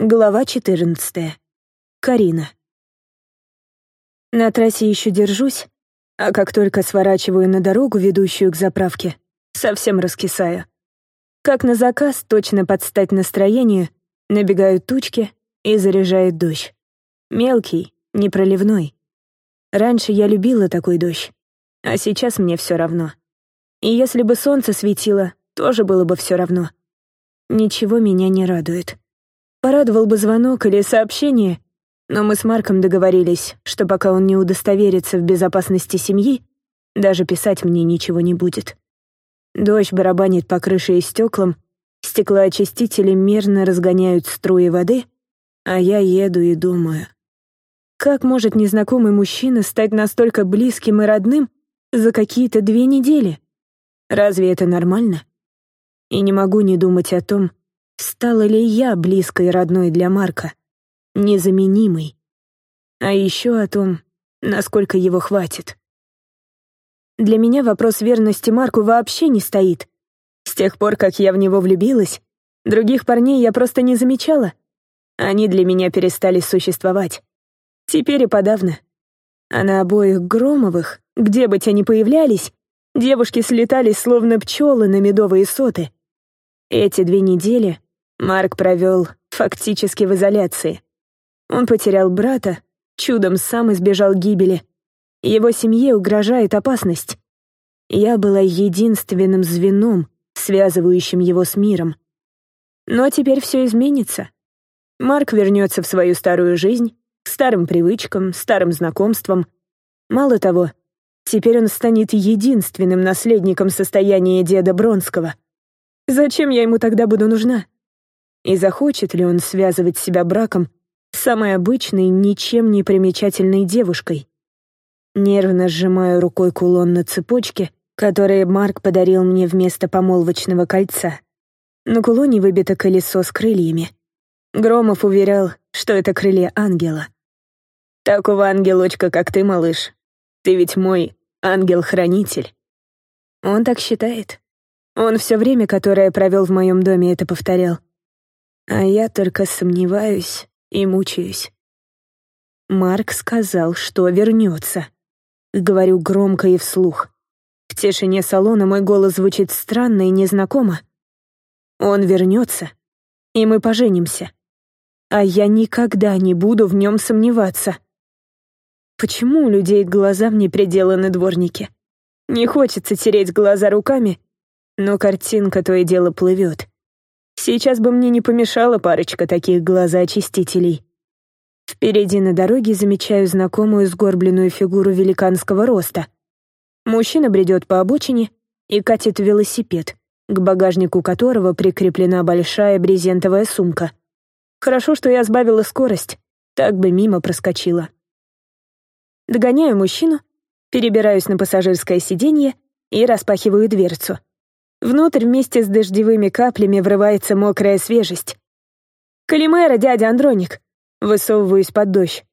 Глава 14. Карина. На трассе еще держусь, а как только сворачиваю на дорогу, ведущую к заправке, совсем раскисаю. Как на заказ, точно под стать настроению, набегают тучки и заряжает дождь. Мелкий, непроливной. Раньше я любила такой дождь, а сейчас мне все равно. И если бы солнце светило, тоже было бы все равно. Ничего меня не радует. Порадовал бы звонок или сообщение, но мы с Марком договорились, что пока он не удостоверится в безопасности семьи, даже писать мне ничего не будет. Дождь барабанит по крыше и стеклам, стеклоочистители мерно разгоняют струи воды, а я еду и думаю. Как может незнакомый мужчина стать настолько близким и родным за какие-то две недели? Разве это нормально? И не могу не думать о том, Стала ли я близкой родной для Марка? Незаменимой. А еще о том, насколько его хватит. Для меня вопрос верности Марку вообще не стоит. С тех пор, как я в него влюбилась, других парней я просто не замечала. Они для меня перестали существовать. Теперь и подавно. А на обоих Громовых, где бы те ни появлялись, девушки слетали словно пчелы на медовые соты. Эти две недели Марк провел фактически в изоляции. Он потерял брата, чудом сам избежал гибели. Его семье угрожает опасность. Я была единственным звеном, связывающим его с миром. Но теперь все изменится. Марк вернется в свою старую жизнь, к старым привычкам, старым знакомствам. Мало того, теперь он станет единственным наследником состояния деда Бронского. Зачем я ему тогда буду нужна? И захочет ли он связывать себя браком с самой обычной, ничем не примечательной девушкой? Нервно сжимаю рукой кулон на цепочке, который Марк подарил мне вместо помолвочного кольца. На кулоне выбито колесо с крыльями. Громов уверял, что это крылья ангела. «Такого ангелочка, как ты, малыш. Ты ведь мой ангел-хранитель». Он так считает. Он все время, которое провел в моем доме, это повторял. А я только сомневаюсь и мучаюсь. Марк сказал, что вернется. Говорю громко и вслух. В тишине салона мой голос звучит странно и незнакомо. Он вернется, и мы поженимся. А я никогда не буду в нем сомневаться. Почему у людей глазам не приделаны дворники? Не хочется тереть глаза руками, но картинка то и дело плывет. Сейчас бы мне не помешала парочка таких глазоочистителей. Впереди на дороге замечаю знакомую сгорбленную фигуру великанского роста. Мужчина бредет по обочине и катит велосипед, к багажнику которого прикреплена большая брезентовая сумка. Хорошо, что я сбавила скорость, так бы мимо проскочила. Догоняю мужчину, перебираюсь на пассажирское сиденье и распахиваю дверцу. Внутрь вместе с дождевыми каплями врывается мокрая свежесть. «Калимера, дядя Андроник!» Высовываюсь под дождь.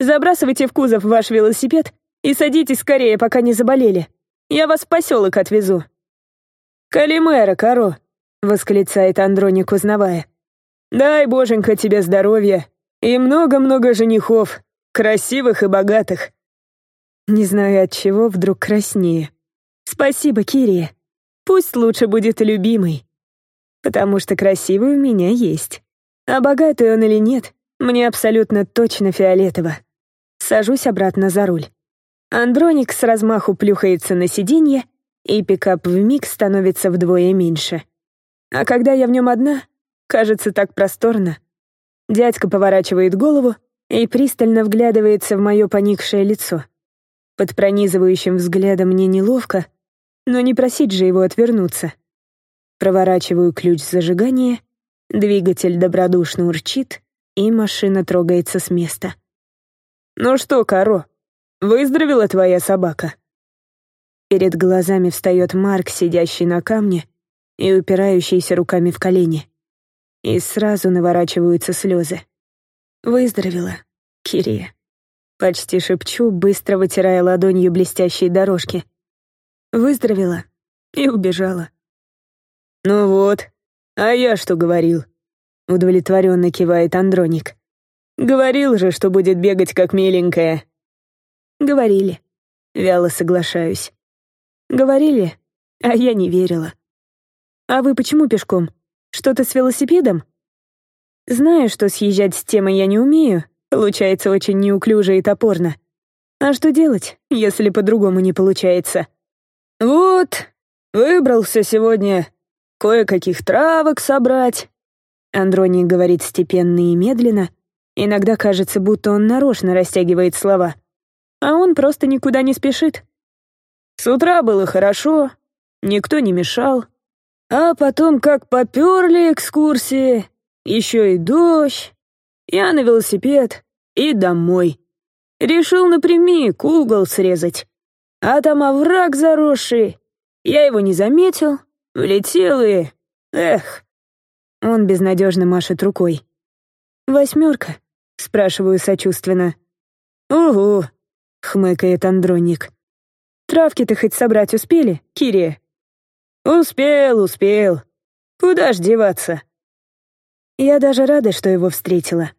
«Забрасывайте в кузов ваш велосипед и садитесь скорее, пока не заболели. Я вас в поселок отвезу». «Калимера, Каро!» — восклицает Андроник, узнавая. «Дай, боженька, тебе здоровья и много-много женихов, красивых и богатых». Не знаю, от чего вдруг краснее. «Спасибо, Кирия». Пусть лучше будет любимый. Потому что красивый у меня есть. А богатый он или нет, мне абсолютно точно фиолетово. Сажусь обратно за руль. Андроник с размаху плюхается на сиденье, и пикап вмиг становится вдвое меньше. А когда я в нем одна, кажется так просторно. Дядька поворачивает голову и пристально вглядывается в мое поникшее лицо. Под пронизывающим взглядом мне неловко, но не просить же его отвернуться. Проворачиваю ключ зажигания, двигатель добродушно урчит, и машина трогается с места. «Ну что, Каро, выздоровела твоя собака?» Перед глазами встает Марк, сидящий на камне и упирающийся руками в колени. И сразу наворачиваются слезы. «Выздоровела, Кирия». Почти шепчу, быстро вытирая ладонью блестящие дорожки. Выздоровела и убежала. «Ну вот, а я что говорил? — удовлетворенно кивает Андроник. «Говорил же, что будет бегать как миленькая». «Говорили». Вяло соглашаюсь. «Говорили, а я не верила». «А вы почему пешком? Что-то с велосипедом?» Знаю, что съезжать с темы я не умею, получается очень неуклюже и топорно. А что делать, если по-другому не получается? Вот, выбрался сегодня кое-каких травок собрать. Андроний говорит степенно и медленно. Иногда кажется, будто он нарочно растягивает слова. А он просто никуда не спешит. С утра было хорошо, никто не мешал. А потом как поперли экскурсии, еще и дождь. Я на велосипед и домой. Решил напрямик угол срезать. А там овраг заросший. Я его не заметил, влетел и... Эх. Он безнадежно машет рукой. «Восьмерка?» — спрашиваю сочувственно. «Угу», — хмыкает Андроник. «Травки-то хоть собрать успели, Кирия?» «Успел, успел. Куда ж деваться?» Я даже рада, что его встретила.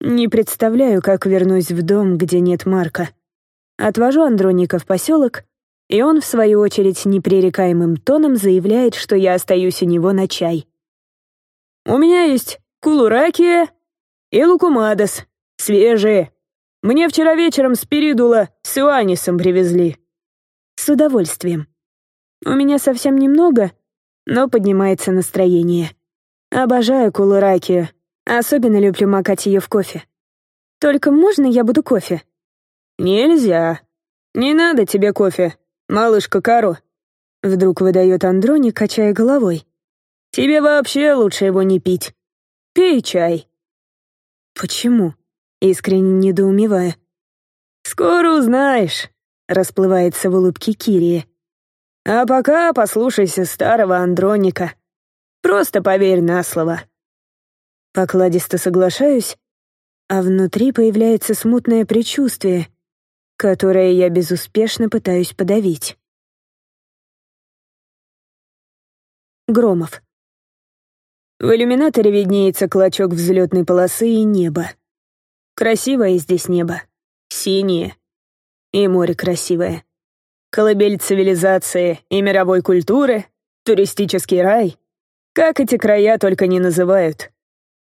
Не представляю, как вернусь в дом, где нет Марка. Отвожу Андроника в поселок, и он, в свою очередь, непререкаемым тоном заявляет, что я остаюсь у него на чай. «У меня есть кулуракия и лукумадос, свежие. Мне вчера вечером спиридула с Иоаннисом привезли». «С удовольствием. У меня совсем немного, но поднимается настроение». Обожаю кулуракию. Особенно люблю макать ее в кофе. Только можно я буду кофе? Нельзя. Не надо тебе кофе, малышка Кару. Вдруг выдает Андроник, качая головой. Тебе вообще лучше его не пить. Пей чай. Почему? Искренне недоумевая. Скоро узнаешь, расплывается в улыбке Кирии. А пока послушайся старого Андроника. Просто поверь на слово». Покладисто соглашаюсь, а внутри появляется смутное предчувствие, которое я безуспешно пытаюсь подавить. Громов. В иллюминаторе виднеется клочок взлетной полосы и небо. Красивое здесь небо. Синее. И море красивое. Колыбель цивилизации и мировой культуры, туристический рай. Как эти края только не называют.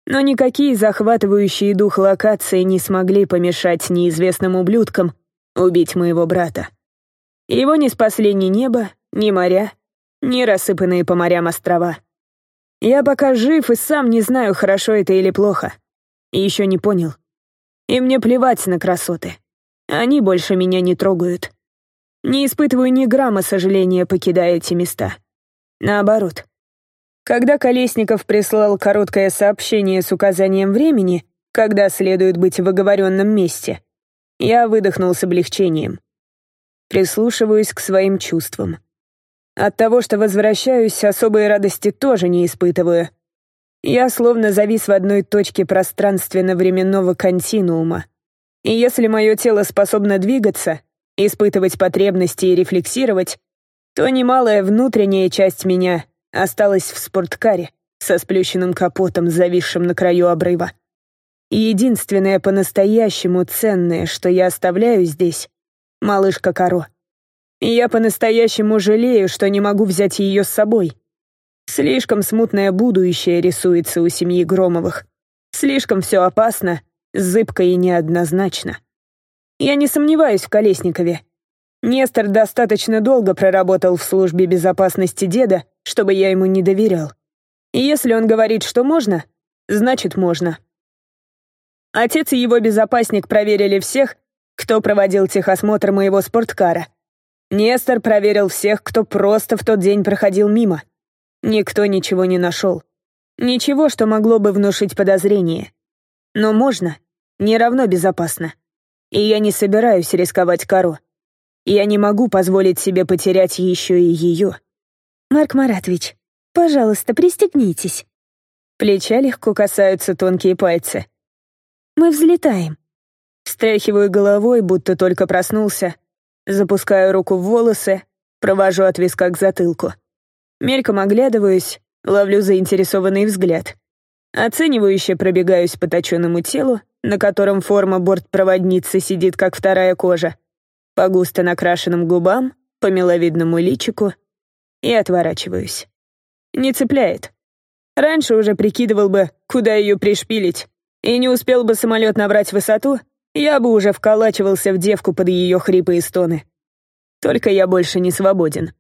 Но никакие захватывающие дух локации не смогли помешать неизвестным ублюдкам убить моего брата. Его не спасли ни небо, ни моря, ни рассыпанные по морям острова. Я пока жив и сам не знаю, хорошо это или плохо. И еще не понял. И мне плевать на красоты. Они больше меня не трогают. Не испытываю ни грамма сожаления, покидая эти места. Наоборот, когда Колесников прислал короткое сообщение с указанием времени, когда следует быть в оговоренном месте, я выдохнул с облегчением. Прислушиваюсь к своим чувствам. От того, что возвращаюсь, особой радости тоже не испытываю. Я словно завис в одной точке пространственно-временного континуума. И если мое тело способно двигаться, испытывать потребности и рефлексировать, то немалая внутренняя часть меня осталась в спорткаре со сплющенным капотом, зависшим на краю обрыва. И единственное по-настоящему ценное, что я оставляю здесь — малышка Каро. И я по-настоящему жалею, что не могу взять ее с собой. Слишком смутное будущее рисуется у семьи Громовых. Слишком все опасно, зыбко и неоднозначно. Я не сомневаюсь в Колесникове. Нестор достаточно долго проработал в службе безопасности деда, чтобы я ему не доверял. И если он говорит, что можно, значит можно. Отец и его безопасник проверили всех, кто проводил техосмотр моего спорткара. Нестор проверил всех, кто просто в тот день проходил мимо. Никто ничего не нашел. Ничего, что могло бы внушить подозрение. Но можно, не равно безопасно. И я не собираюсь рисковать Кару. Я не могу позволить себе потерять еще и ее. Марк Маратович, пожалуйста, пристегнитесь. Плеча легко касаются тонкие пальцы. Мы взлетаем. Встряхиваю головой, будто только проснулся. Запускаю руку в волосы, провожу от виска к затылку. Мельком оглядываюсь, ловлю заинтересованный взгляд. Оценивающе пробегаюсь по точенному телу, на котором форма бортпроводницы сидит, как вторая кожа, по густо накрашенным губам, по миловидному личику и отворачиваюсь. Не цепляет. Раньше уже прикидывал бы, куда ее пришпилить, и не успел бы самолет набрать высоту, я бы уже вколачивался в девку под ее хрипы и стоны. Только я больше не свободен.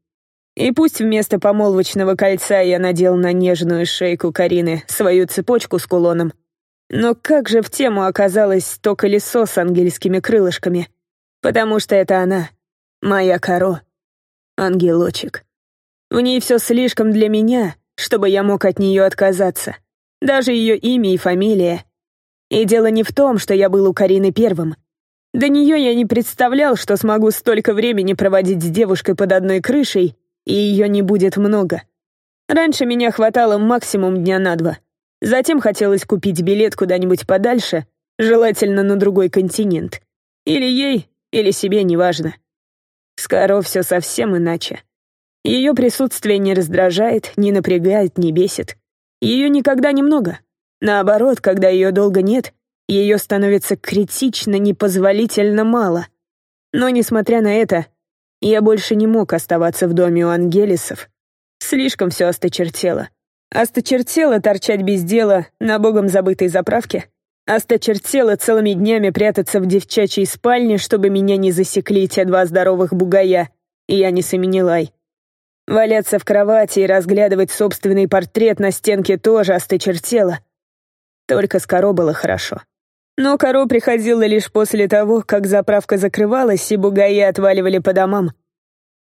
И пусть вместо помолвочного кольца я надел на нежную шейку Карины свою цепочку с кулоном, но как же в тему оказалось то колесо с ангельскими крылышками? Потому что это она, моя коро, ангелочек. В ней все слишком для меня, чтобы я мог от нее отказаться. Даже ее имя и фамилия. И дело не в том, что я был у Карины первым. До нее я не представлял, что смогу столько времени проводить с девушкой под одной крышей, и ее не будет много. Раньше меня хватало максимум дня на два. Затем хотелось купить билет куда-нибудь подальше, желательно на другой континент. Или ей, или себе, неважно. С Каро все совсем иначе. Ее присутствие не раздражает, не напрягает, не бесит. Ее никогда немного. Наоборот, когда ее долго нет, ее становится критично непозволительно мало. Но, несмотря на это, я больше не мог оставаться в доме у Ангелисов. Слишком все осточертело. Осточертело торчать без дела на богом забытой заправке. Осточертело целыми днями прятаться в девчачьей спальне, чтобы меня не засекли те два здоровых бугая, и я не Саминилай. Валяться в кровати и разглядывать собственный портрет на стенке тоже осточертело. Только с Каро было хорошо. Но Каро приходила лишь после того, как заправка закрывалась и бугаи отваливали по домам.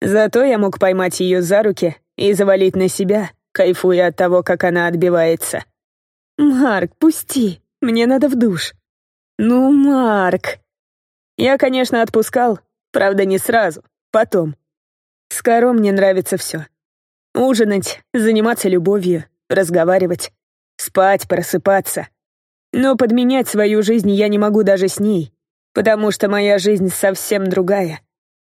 Зато я мог поймать ее за руки и завалить на себя, кайфуя от того, как она отбивается. «Марк, пусти, мне надо в душ». «Ну, Марк...» Я, конечно, отпускал, правда, не сразу, потом. С Каро мне нравится все. Ужинать, заниматься любовью, разговаривать, спать, просыпаться. Но подменять свою жизнь я не могу даже с ней, потому что моя жизнь совсем другая.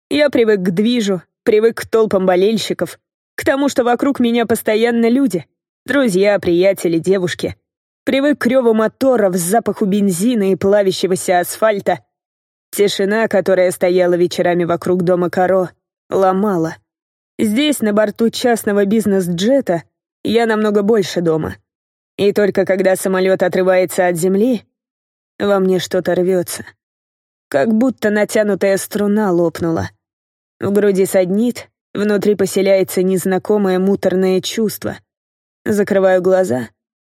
Я привык к движу, привык к толпам болельщиков, к тому, что вокруг меня постоянно люди, друзья, приятели, девушки. Привык к реву моторов, запаху бензина и плавящегося асфальта. Тишина, которая стояла вечерами вокруг дома Каро, ломала. Здесь, на борту частного бизнес-джета, я намного больше дома. И только когда самолет отрывается от земли, во мне что-то рвется. Как будто натянутая струна лопнула. В груди саднит, внутри поселяется незнакомое муторное чувство. Закрываю глаза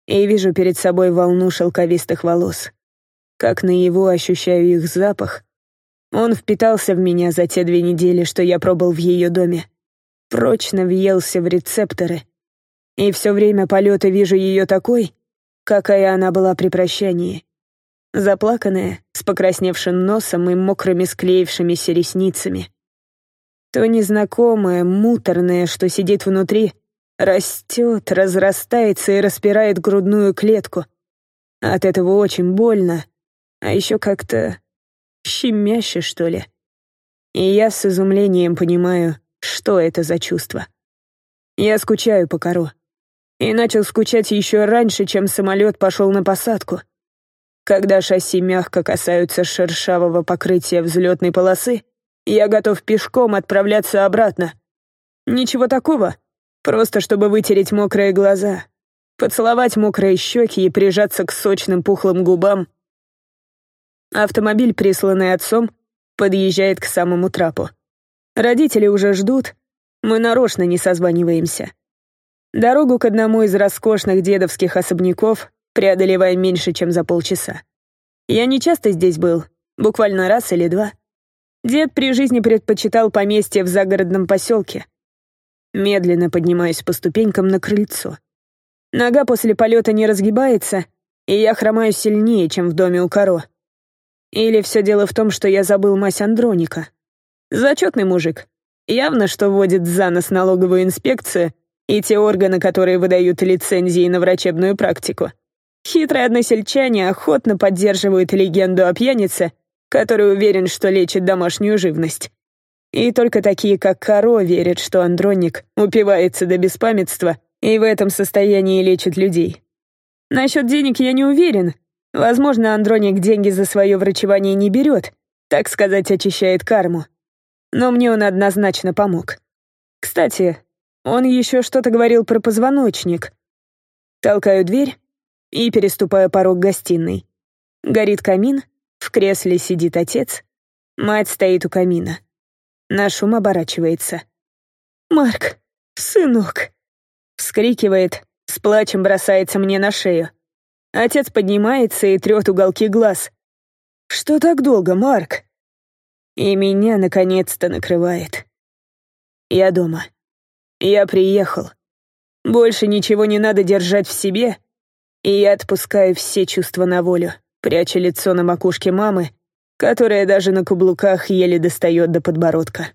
и вижу перед собой волну шелковистых волос. Как на его ощущаю их запах. Он впитался в меня за те две недели, что я пробыл в ее доме. Прочно въелся в рецепторы — и все время полета вижу ее такой, какая она была при прощании. Заплаканная, с покрасневшим носом и мокрыми склеившимися ресницами. То незнакомое, муторное, что сидит внутри, растет, разрастается и распирает грудную клетку. От этого очень больно, а еще как-то щемяще, что ли. И я с изумлением понимаю, что это за чувство. Я скучаю по Каро и начал скучать еще раньше, чем самолет пошел на посадку. Когда шасси мягко касаются шершавого покрытия взлетной полосы, я готов пешком отправляться обратно. Ничего такого, просто чтобы вытереть мокрые глаза, поцеловать мокрые щеки и прижаться к сочным пухлым губам. Автомобиль, присланный отцом, подъезжает к самому трапу. Родители уже ждут, мы нарочно не созваниваемся. Дорогу к одному из роскошных дедовских особняков преодолеваем меньше, чем за полчаса. Я не часто здесь был, буквально раз или два. Дед при жизни предпочитал поместье в загородном поселке. Медленно поднимаюсь по ступенькам на крыльцо. Нога после полета не разгибается, и я хромаю сильнее, чем в доме у Каро. Или все дело в том, что я забыл мать Андроника. Зачетный мужик. Явно, что водит за нос налоговую инспекцию — и те органы, которые выдают лицензии на врачебную практику. Хитрые односельчане охотно поддерживают легенду о пьянице, который уверен, что лечит домашнюю живность. И только такие, как Каро, верят, что Андроник упивается до беспамятства и в этом состоянии лечит людей. Насчет денег я не уверен. Возможно, Андроник деньги за свое врачевание не берет, так сказать, очищает карму. Но мне он однозначно помог. Кстати, он еще что-то говорил про позвоночник. Толкаю дверь и переступаю порог гостиной. Горит камин, в кресле сидит отец, мать стоит у камина. На шум оборачивается. «Марк, сынок!» Вскрикивает, с плачем бросается мне на шею. Отец поднимается и трет уголки глаз. «Что так долго, Марк?» И меня наконец-то накрывает. Я дома. Я приехал. Больше ничего не надо держать в себе, и я отпускаю все чувства на волю, пряча лицо на макушке мамы, которая даже на каблуках еле достает до подбородка.